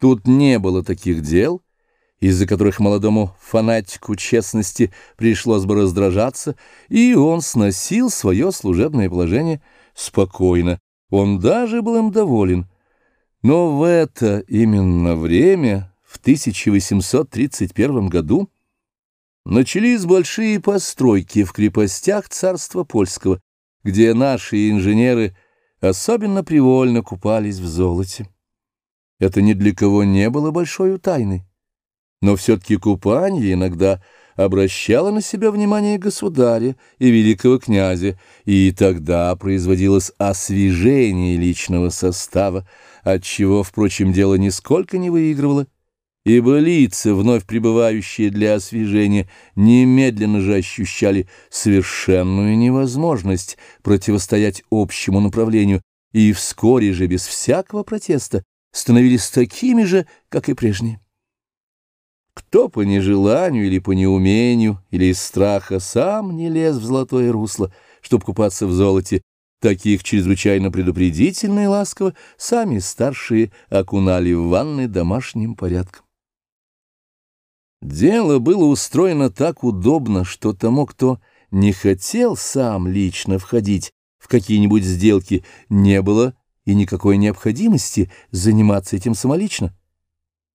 Тут не было таких дел, из-за которых молодому фанатику честности пришлось бы раздражаться, и он сносил свое служебное положение спокойно. Он даже был им доволен. Но в это именно время, в 1831 году, начались большие постройки в крепостях царства польского, где наши инженеры особенно привольно купались в золоте. Это ни для кого не было большой тайной. Но все-таки купание иногда обращало на себя внимание государя и великого князя, и тогда производилось освежение личного состава, от чего, впрочем, дело нисколько не выигрывало, ибо лица, вновь пребывающие для освежения, немедленно же ощущали совершенную невозможность противостоять общему направлению, и вскоре же без всякого протеста становились такими же, как и прежние. Кто по нежеланию или по неумению, или из страха сам не лез в золотое русло, чтобы купаться в золоте, таких чрезвычайно предупредительно и ласково сами старшие окунали в ванны домашним порядком. Дело было устроено так удобно, что тому, кто не хотел сам лично входить в какие-нибудь сделки, не было и никакой необходимости заниматься этим самолично.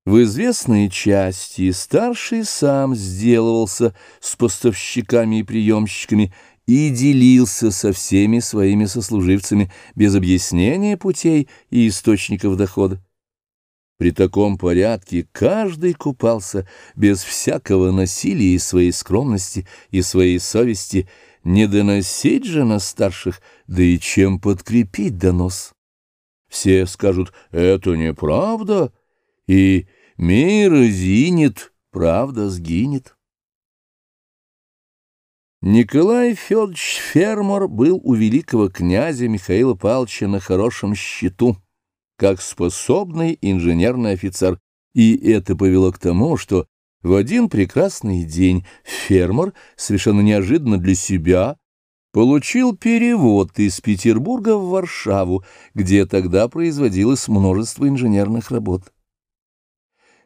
В известной части старший сам сделывался с поставщиками и приемщиками и делился со всеми своими сослуживцами без объяснения путей и источников дохода. При таком порядке каждый купался без всякого насилия и своей скромности и своей совести, не доносить же на старших, да и чем подкрепить донос. Все скажут «это неправда», и «мир зинет, правда сгинет». Николай Федорович Фермер был у великого князя Михаила Павловича на хорошем счету, как способный инженерный офицер, и это повело к тому, что в один прекрасный день фермер, совершенно неожиданно для себя, получил перевод из Петербурга в Варшаву, где тогда производилось множество инженерных работ.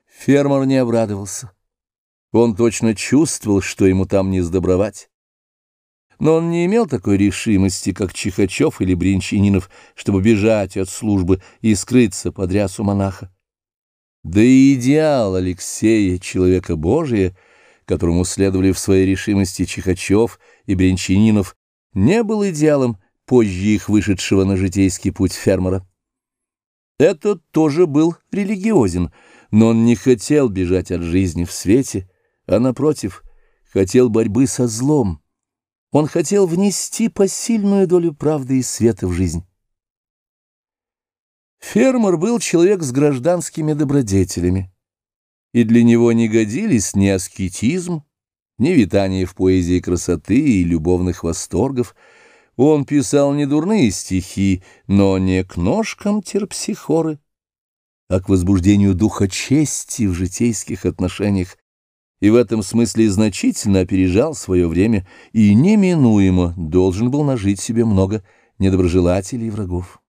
Фермер не обрадовался. Он точно чувствовал, что ему там не сдобровать. Но он не имел такой решимости, как Чихачев или Бринчанинов, чтобы бежать от службы и скрыться под рясу монаха. Да и идеал Алексея, человека Божия, которому следовали в своей решимости Чихачев и Бринчанинов, не был идеалом позже их вышедшего на житейский путь фермера. Этот тоже был религиозен, но он не хотел бежать от жизни в свете, а, напротив, хотел борьбы со злом. Он хотел внести посильную долю правды и света в жизнь. Фермер был человек с гражданскими добродетелями, и для него не годились ни аскетизм, ни витание в поэзии красоты и любовных восторгов. Он писал не дурные стихи, но не к ножкам терпсихоры, а к возбуждению духа чести в житейских отношениях, и в этом смысле значительно опережал свое время и неминуемо должен был нажить себе много недоброжелателей и врагов.